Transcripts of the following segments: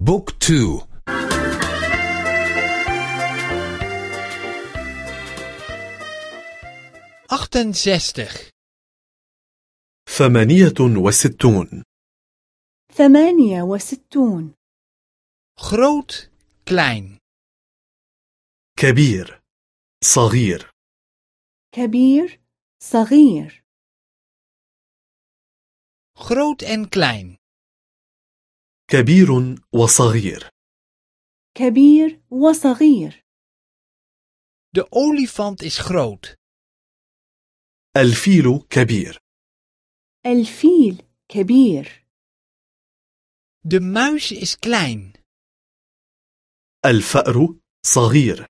بوك تو. achtenzestig ثمانية وستون. ثمانية وستون. groot klein كبير صغير. كبير صغير. groot en klein كبير وصغير. كبير وصغير. De olifant is groot. الفيل كبير. الفيل كبير. De muis is klein. الفأر صغير.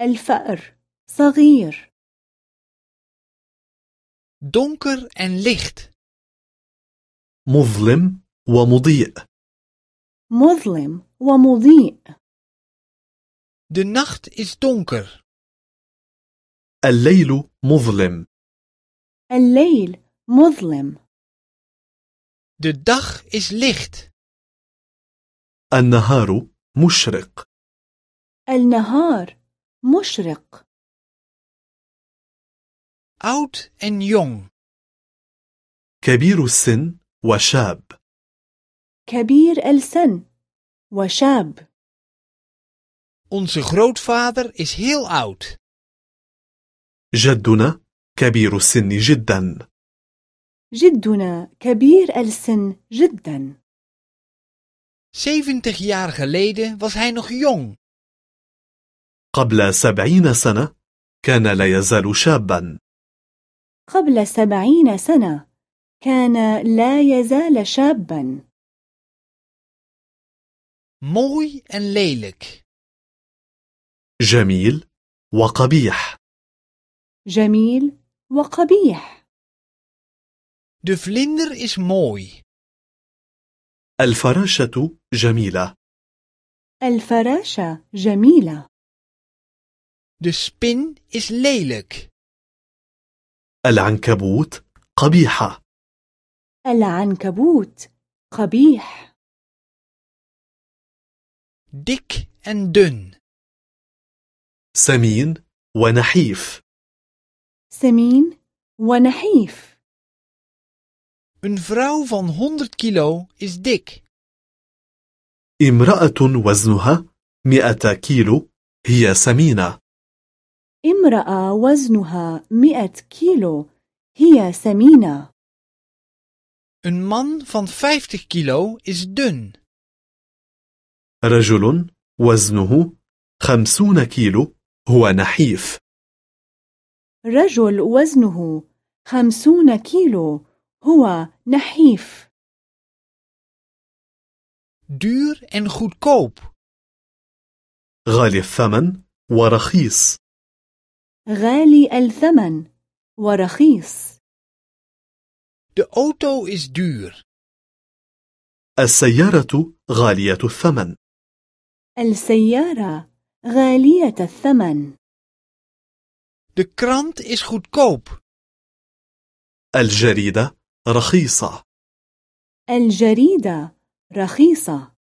الفأر صغير. Donker en licht. مظلم ومضيء. مظلم ومضيء. De nacht is donker. الليل مظلم. الليل مظلم. De dag is licht. النهار مشرق. النهار مشرق. Oud en jong. كبير السن وشاب. كبير السن وشاب. Onze grootvader is heel oud. جدنا كبير السن جدا. جدنا كبير السن جدا. 70 jaar geleden was hij nog jong. قبل سبعين سنة كان لا يزال شابا. قبل سبعين سنة كان لا يزال شابا. Mooi en lelijk جميل وقبيح. جميل وقبيح. De vlinder is mooi. الفراشة جميلة. الفراشة جميلة. De spin is lelijk. العنكبوت قبيحة. العنكبوت قبيح. Dik en dun. سمين ونحيف. سمين ونحيف. Een vrouw van 100 kilo is dik. امرأة وزنها مئة كيلو هي سمينة. امرأة وزنها مئة كيلو هي سمينة. Een man van 50 kilo is dun. رجل وزنه خمسون كيلو هو نحيف. رجل وزنه خمسون كيلو هو نحيف. Duur en goedkoop. غالي الثمن ورخيص. غالي الثمن ورخيص. De auto is duur. السيارة غالية الثمن. السيارة غالية الثمن. De krant is goedkoop. الجريدة رخيصة. الجريدة رخيصة.